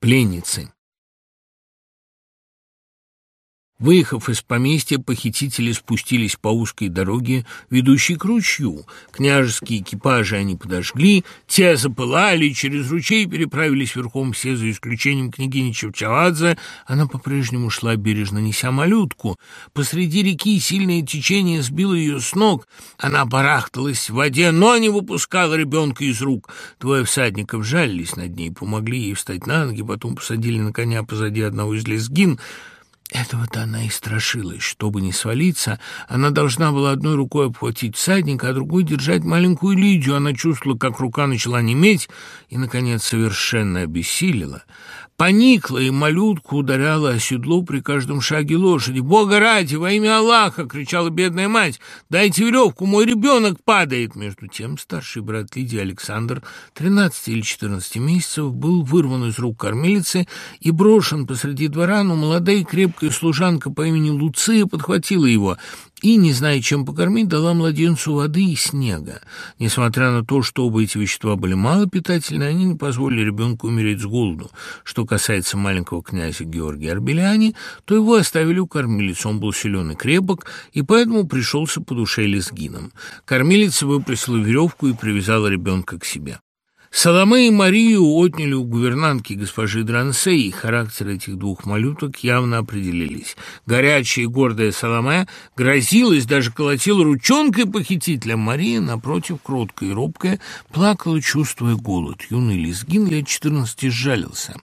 Пленницы. Выехав из поместья, похитители спустились по узкой дороге, ведущей к ручью. Княжеские экипажи они подожгли, те запылали, через ручей переправились верхом все, за исключением княгини Чевчавадзе. Она по-прежнему шла бережно, неся малютку. Посреди реки сильное течение сбило ее с ног. Она барахталась в воде, но не выпускала ребенка из рук. Двое всадников жалились над ней, помогли ей встать на ноги, потом посадили на коня позади одного из лезгин — этого-то она и страшилась. Чтобы не свалиться, она должна была одной рукой обхватить всадника, а другой держать маленькую Лидию. Она чувствовала, как рука начала неметь и, наконец, совершенно обессилила. Поникла и малютку ударяла о седло при каждом шаге лошади. «Бога ради, во имя Аллаха!» — кричала бедная мать. «Дайте веревку, мой ребенок падает!» Между тем старший брат Лидии Александр, 13 или 14 месяцев, был вырван из рук кормилицы и брошен посреди двора, но молодая и крепкая служанка по имени Луция подхватила его и, не зная, чем покормить, дала младенцу воды и снега. Несмотря на то, что оба эти вещества были малопитательны, они не позволили ребенку умереть с голоду. Что касается маленького князя Георгия Арбеляни, то его оставили у кормилицы. Он был силен и крепок, и поэтому пришелся по душе лезгином. Кормилица выпросила веревку и привязала ребенка к себе. Соломе и Марию отняли у гувернантки госпожи Дрансе, и характер этих двух малюток явно определились. Горячая и гордая Соломе грозилась, даже колотила ручонкой похитителя. Мария, напротив, кроткая и робкая, плакала, чувствуя голод. Юный лезгин лет четырнадцати сжалился.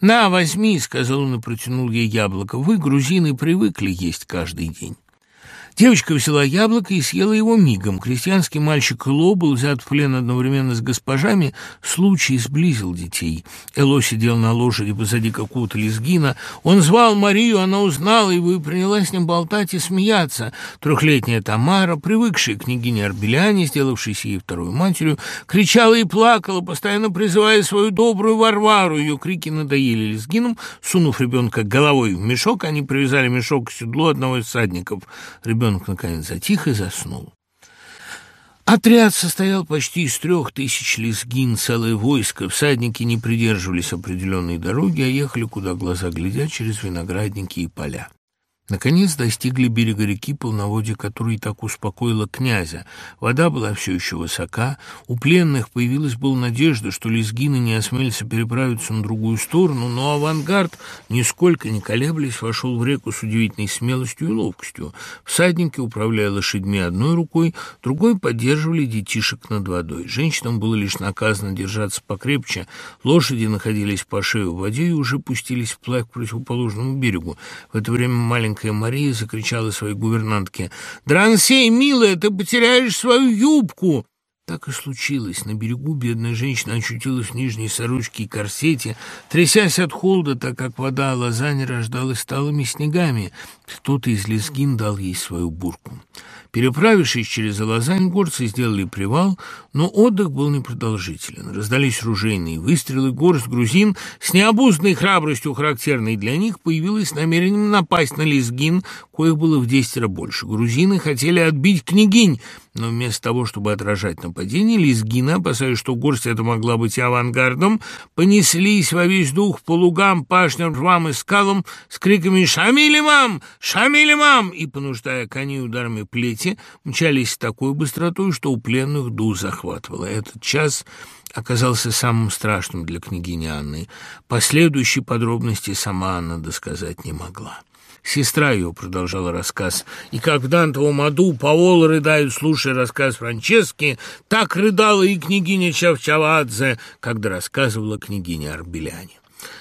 «На, возьми», — сказал он и протянул ей яблоко. «Вы, грузины, привыкли есть каждый день». Девочка взяла яблоко и съела его мигом. Крестьянский мальчик Эло был взят в плен одновременно с госпожами. Случай сблизил детей. Эло сидел на лошади позади какого-то лезгина. Он звал Марию, она узнала его и принялась с ним болтать и смеяться. Трехлетняя Тамара, привыкшая к княгине Арбеляне, сделавшейся ей второй матерью, кричала и плакала, постоянно призывая свою добрую Варвару. Ее крики надоели лезгинам. Сунув ребенка головой в мешок, они привязали мешок к седлу одного из всадников. Ребенок Ребенок, наконец, затих и заснул. Отряд состоял почти из трех тысяч лезгин, целое войско. Всадники не придерживались определенной дороги, а ехали, куда глаза глядят, через виноградники и поля. Наконец достигли берега реки, полноводье которой так успокоило князя. Вода была все еще высока. У пленных появилась была надежда, что лезгины не осмелятся переправиться на другую сторону, но авангард, нисколько не колеблясь, вошел в реку с удивительной смелостью и ловкостью. Всадники, управляя лошадьми одной рукой, другой поддерживали детишек над водой. Женщинам было лишь наказано держаться покрепче. Лошади находились по шею в воде и уже пустились вплавь к противоположному берегу. В это время маленькая маленькая Мария закричала своей гувернантке. «Дрансей, милая, ты потеряешь свою юбку!» Так и случилось. На берегу бедная женщина очутилась в нижней сорочке и корсете, трясясь от холода, так как вода Лозани рождалась сталыми снегами. Кто-то из лезгин дал ей свою бурку. Переправившись через Алазань, горцы сделали привал, но отдых был непродолжителен. Раздались ружейные выстрелы, горсть грузин с необузданной храбростью, характерной для них, появилась намерением напасть на лезгин, коих было в десятеро больше. Грузины хотели отбить княгинь, но вместо того, чтобы отражать нападение, лезгины, опасаясь, что горсть это могла быть авангардом, понеслись во весь дух по лугам, пашням, рвам и скалам с криками «Шамили, мам! Шамили, мам!» и, понуждая коней ударами плети, мчались с такой быстротой, что у пленных дух захватывало. Этот час оказался самым страшным для княгини Анны. Последующие подробности сама Анна досказать не могла. Сестра ее продолжала рассказ. И как в Дантовом аду Паол рыдают, слушая рассказ Франчески, так рыдала и княгиня Чавчавадзе, когда рассказывала княгиня Арбеляне.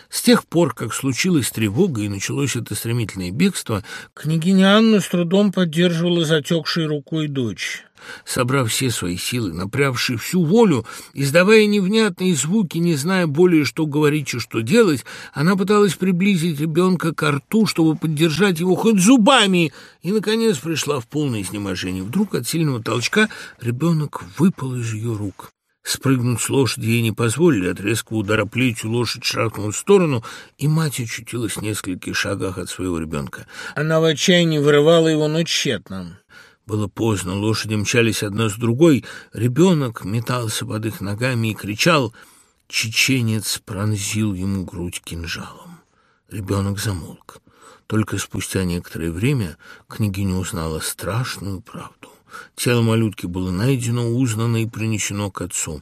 С тех пор, как случилась тревога и началось это стремительное бегство, княгиня Анна с трудом поддерживала затекшей рукой дочь. Собрав все свои силы, напрявши всю волю, издавая невнятные звуки, не зная более, что говорить и что делать, она пыталась приблизить ребенка к рту, чтобы поддержать его хоть зубами, и, наконец, пришла в полное изнеможение. Вдруг от сильного толчка ребенок выпал из ее рук. Спрыгнуть с лошади ей не позволили, от резкого удара плетью лошадь шаркнула в сторону, и мать очутилась в нескольких шагах от своего ребенка. Она в отчаянии вырывала его, но тщетно. Было поздно, лошади мчались одна с другой, ребенок метался под их ногами и кричал. чеченец пронзил ему грудь кинжалом. Ребенок замолк. Только спустя некоторое время княгиня узнала страшную правду. Тело малютки было найдено, узнано и принесено к отцу.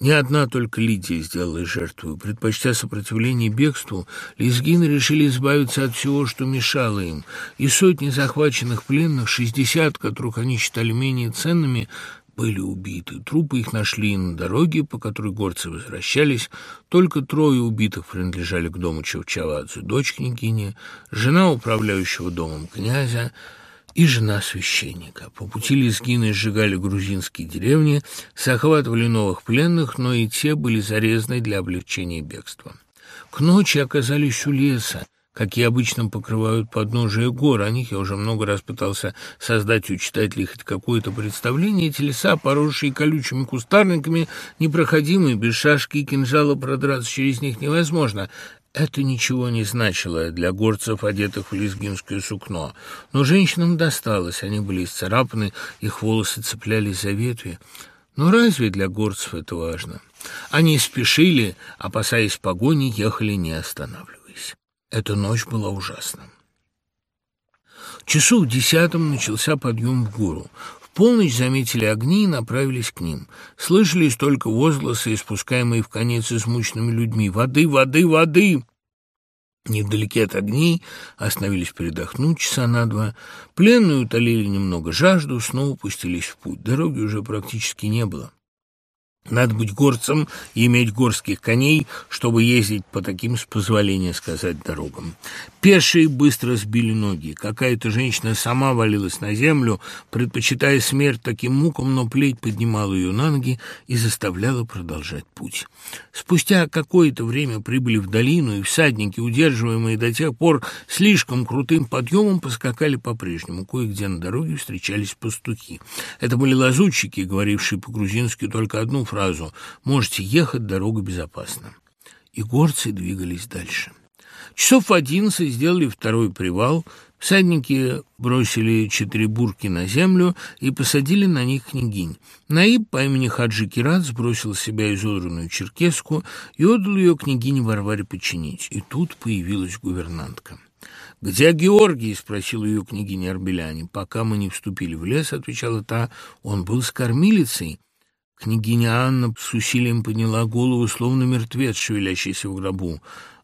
Не одна только Лидия сделала жертву. Предпочтя сопротивление бегству, лезгины решили избавиться от всего, что мешало им, и сотни захваченных пленных, шестьдесят, которых они считали менее ценными, были убиты. Трупы их нашли на дороге, по которой горцы возвращались. Только трое убитых принадлежали к дому Чавчавадзе, дочь княгини, жена управляющего домом князя, и жена священника. По пути лезгины сжигали грузинские деревни, захватывали новых пленных, но и те были зарезаны для облегчения бегства. К ночи оказались у леса, какие обычно покрывают подножие гор. О них я уже много раз пытался создать у читателей хоть какое-то представление. Эти леса, поросшие колючими кустарниками, непроходимые, без шашки и кинжала продраться через них невозможно. Это ничего не значило для горцев, одетых в лезгинское сукно. Но женщинам досталось, они были исцарапаны, их волосы цеплялись за ветви. Но разве для горцев это важно? Они спешили, опасаясь погони, ехали не останавливаясь. Эта ночь была ужасна. Часу в десятом начался подъем в гору полночь заметили огни и направились к ним. Слышались только возгласы, испускаемые в конец измученными людьми. «Воды, воды, воды!» Невдалеке от огней остановились передохнуть часа на два. Пленные утолили немного жажду, снова пустились в путь. Дороги уже практически не было. Надо быть горцем и иметь горских коней, чтобы ездить по таким, с позволения сказать, дорогам. Пешие быстро сбили ноги. Какая-то женщина сама валилась на землю, предпочитая смерть таким мукам, но плеть поднимала ее на ноги и заставляла продолжать путь. Спустя какое-то время прибыли в долину, и всадники, удерживаемые до тех пор слишком крутым подъемом, поскакали по-прежнему. Кое-где на дороге встречались пастухи. Это были лазутчики, говорившие по-грузински только одну фразу «Можете ехать, дорога безопасна». И горцы двигались дальше. Часов в одиннадцать сделали второй привал, всадники бросили четыре бурки на землю и посадили на них княгинь. Наиб по имени Хаджи Кират сбросил с себя изодранную черкеску и отдал ее княгине Варваре починить. И тут появилась гувернантка. «Где Георгий?» — спросил ее княгиня Арбеляне. «Пока мы не вступили в лес», — отвечала та, — «он был с кормилицей». Княгиня Анна с усилием подняла голову, словно мертвец, шевелящийся в гробу.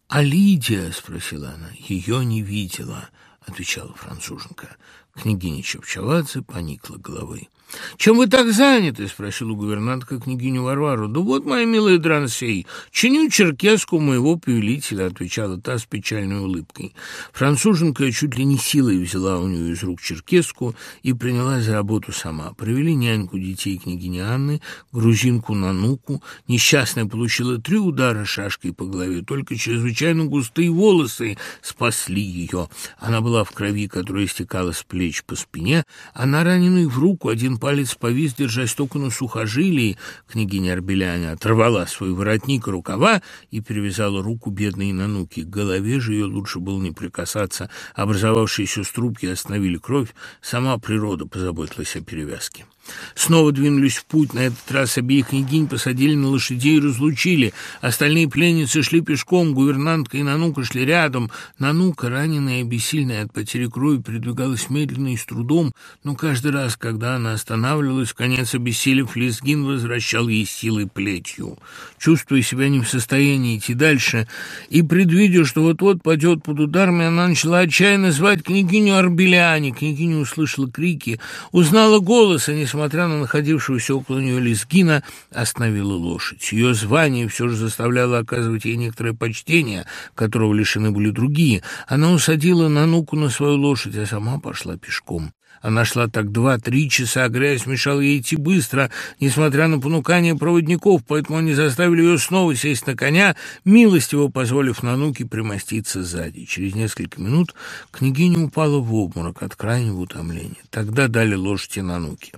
«А Лидия?» — спросила она. «Ее не видела», — отвечала француженка. Княгиня Чепчавадзе поникла головой. «Чем вы так заняты?» — спросила гувернантка княгиню Варвару. «Да вот, моя милая Дрансей, чиню черкеску моего повелителя», — отвечала та с печальной улыбкой. Француженка чуть ли не силой взяла у нее из рук черкеску и принялась за работу сама. Провели няньку детей княгини Анны, грузинку Нануку. Несчастная получила три удара шашкой по голове, только чрезвычайно густые волосы спасли ее. Она была в крови, которая стекала с плеч по спине, а на раненой в руку один палец повис, держась только на сухожилии. Княгиня Арбеляне оторвала свой воротник рукава и перевязала руку бедной Нануки. К голове же ее лучше было не прикасаться. Образовавшиеся струбки остановили кровь. Сама природа позаботилась о перевязке. Снова двинулись в путь. На этот раз обеих княгинь посадили на лошадей и разлучили. Остальные пленницы шли пешком, гувернантка и Нанука шли рядом. Нанука, раненая и бессильная от потери крови, передвигалась медленно и с трудом, но каждый раз, когда она останавливалась, в конец обессилев, Лезгин возвращал ей силой плетью. Чувствуя себя не в состоянии идти дальше и предвидя, что вот-вот падет под ударами, она начала отчаянно звать княгиню Арбеляне. Княгиня услышала крики, узнала голос, и, несмотря несмотря на находившегося около нее Лезгина, остановила лошадь. Ее звание все же заставляло оказывать ей некоторое почтение, которого лишены были другие. Она усадила Нануку на свою лошадь, а сама пошла пешком. Она шла так два-три часа, а грязь мешала ей идти быстро, несмотря на понукание проводников, поэтому они заставили ее снова сесть на коня, милостиво позволив Нануке примоститься сзади. Через несколько минут княгиня упала в обморок от крайнего утомления. Тогда дали лошади Нануке.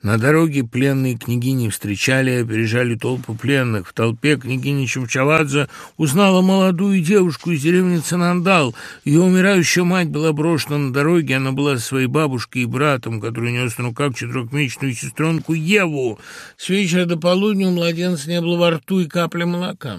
На дороге пленные княгини встречали и опережали толпу пленных. В толпе княгиня Чавчавадзе узнала молодую девушку из деревни Цанандал. Ее умирающая мать была брошена на дороге. Она была со своей бабушкой и братом, который нес на руках четырехмесячную сестренку Еву. С вечера до полудня у младенца не было во рту и капли молока.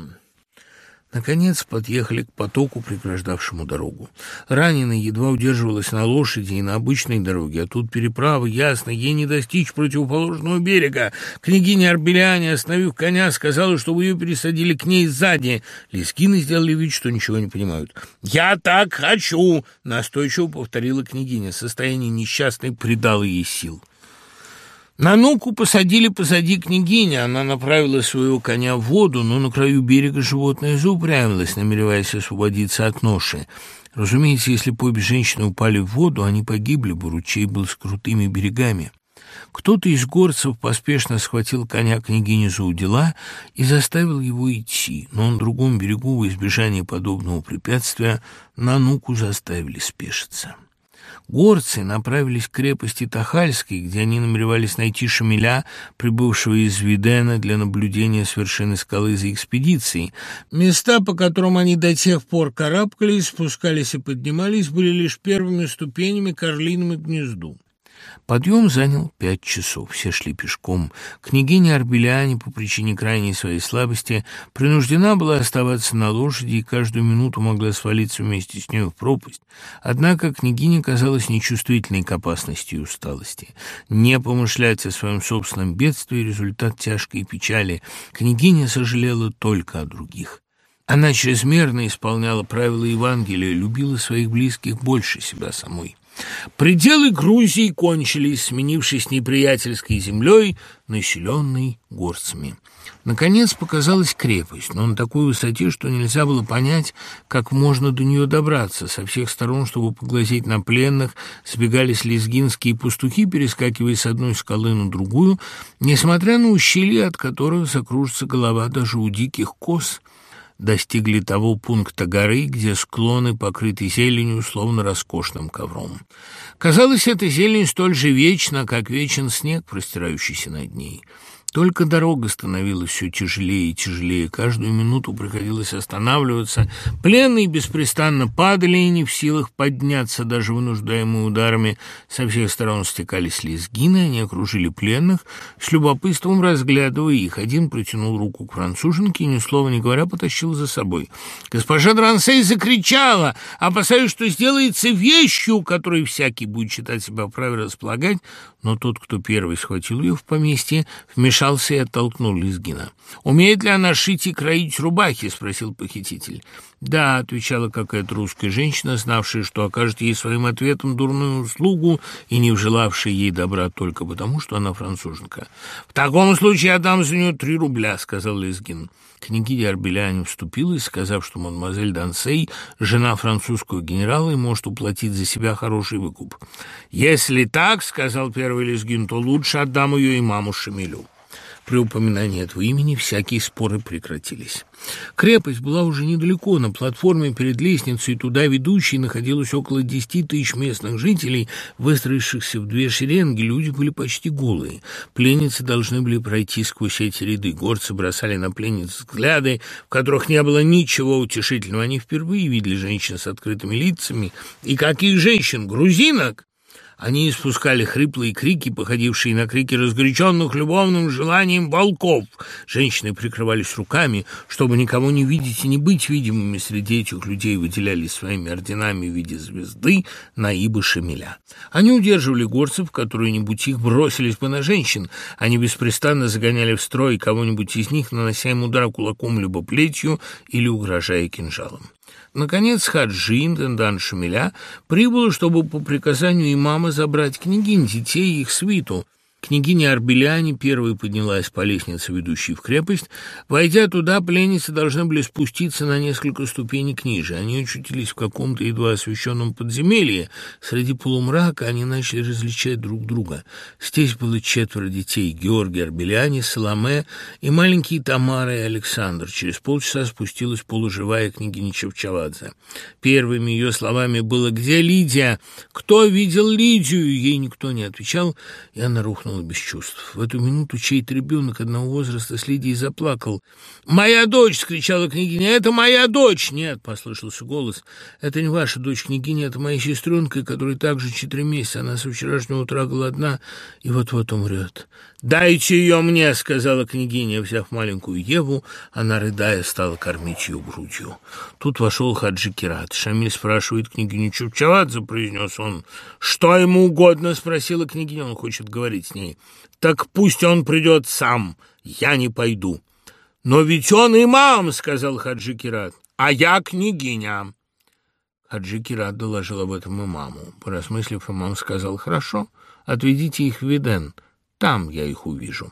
Наконец подъехали к потоку, преграждавшему дорогу. Раненая едва удерживалась на лошади и на обычной дороге, а тут переправа, ясно, ей не достичь противоположного берега. Княгиня Арбеляне, остановив коня, сказала, чтобы ее пересадили к ней сзади. Лескины сделали вид, что ничего не понимают. «Я так хочу!» — настойчиво повторила княгиня. Состояние несчастной придало ей сил. Нануку посадили позади княгини. Она направила своего коня в воду, но на краю берега животное заупрямилось, намереваясь освободиться от ноши. Разумеется, если бы обе женщины упали в воду, они погибли бы, ручей был с крутыми берегами. Кто-то из горцев поспешно схватил коня княгини за удила и заставил его идти, но на другом берегу, в избежание подобного препятствия, Нануку заставили спешиться. Горцы направились к крепости Тахальской, где они намеревались найти Шамиля, прибывшего из Видена для наблюдения с вершины скалы за экспедицией. Места, по которым они до тех пор карабкались, спускались и поднимались, были лишь первыми ступенями к Орлиному гнезду. Подъем занял пять часов, все шли пешком. Княгиня Арбеляне по причине крайней своей слабости принуждена была оставаться на лошади и каждую минуту могла свалиться вместе с ней в пропасть. Однако княгиня казалась нечувствительной к опасности и усталости. Не помышлять о своем собственном бедствии – результат тяжкой печали. Княгиня сожалела только о других. Она чрезмерно исполняла правила Евангелия, любила своих близких больше себя самой. Пределы Грузии кончились, сменившись неприятельской землей, населенной горцами. Наконец показалась крепость, но на такой высоте, что нельзя было понять, как можно до нее добраться. Со всех сторон, чтобы поглазеть на пленных, сбегались лезгинские пастухи, перескакивая с одной скалы на другую, несмотря на ущелья, от которых закружится голова даже у диких коз – достигли того пункта горы, где склоны покрыты зеленью, словно роскошным ковром. Казалось, эта зелень столь же вечна, как вечен снег, простирающийся над ней. Только дорога становилась все тяжелее и тяжелее. Каждую минуту приходилось останавливаться. Пленные беспрестанно падали и не в силах подняться, даже вынуждаемые ударами. Со всех сторон стекались лезгины, они окружили пленных, с любопытством разглядывая их. Один протянул руку к француженке и, ни слова не говоря, потащил за собой. Госпожа Дрансей закричала, опасаясь, что сделается вещью, которой всякий будет считать себя вправе располагать, но тот, кто первый схватил ее в поместье, вмешался и оттолкнул Лизгина. «Умеет ли она шить и кроить рубахи?» — спросил похититель. «Да», — отвечала какая-то русская женщина, знавшая, что окажет ей своим ответом дурную услугу и не вжелавшая ей добра только потому, что она француженка. «В таком случае я дам за нее три рубля», — сказал Лизгин. Княгиня Арбеляне вступилась, сказав, что мадемуазель Дансей, жена французского генерала, и может уплатить за себя хороший выкуп. «Если так, — сказал первый Лизгин, — то лучше отдам ее и маму Шамилю». При упоминании этого имени всякие споры прекратились. Крепость была уже недалеко, на платформе перед лестницей туда ведущей находилось около десяти тысяч местных жителей, выстроившихся в две шеренги, люди были почти голые. Пленницы должны были пройти сквозь эти ряды. Горцы бросали на пленниц взгляды, в которых не было ничего утешительного. Они впервые видели женщин с открытыми лицами. И каких женщин? Грузинок? Они испускали хриплые крики, походившие на крики разгоряченных любовным желанием волков. Женщины прикрывались руками, чтобы никого не видеть и не быть видимыми. Среди этих людей выделялись своими орденами в виде звезды Наиба Шамиля. Они удерживали горцев, которые-нибудь их бросились бы на женщин. Они беспрестанно загоняли в строй кого-нибудь из них, нанося им удар кулаком либо плетью или угрожая кинжалом. Наконец Хаджи, интендант Шамиля, прибыл, чтобы по приказанию имама забрать княгинь, детей и их свиту – Княгиня Арбеляне первой поднялась по лестнице, ведущей в крепость. Войдя туда, пленницы должны были спуститься на несколько ступенек ниже. Они очутились в каком-то едва освещенном подземелье. Среди полумрака они начали различать друг друга. Здесь было четверо детей — Георгий Арбеляне, Соломе и маленькие Тамара и Александр. Через полчаса спустилась полуживая княгиня Чевчавадзе. Первыми ее словами было «Где Лидия? Кто видел Лидию?» Ей никто не отвечал, и она рухнула рухнула без чувств. В эту минуту чей-то ребенок одного возраста с Лидией заплакал. «Моя дочь!» — скричала княгиня. «Это моя дочь!» «Нет!» — послышался голос. «Это не ваша дочь, княгиня, это моя сестренка, которой также четыре месяца. Она со вчерашнего утра голодна и вот-вот умрет». «Дайте ее мне!» — сказала княгиня. Взяв маленькую Еву, она, рыдая, стала кормить ее грудью. Тут вошел Хаджи Кират. Шамиль спрашивает княгиню Чупчавадзе, произнес он. «Что ему угодно?» — спросила княгиня. Он хочет говорить с ней. «Так пусть он придет сам. Я не пойду». «Но ведь он имам!» — сказал Хаджи Кират. «А я княгиня». Хаджи Кират доложил об этом имаму. Поразмыслив, имам сказал, «Хорошо, отведите их в Виден». Там я их увижу.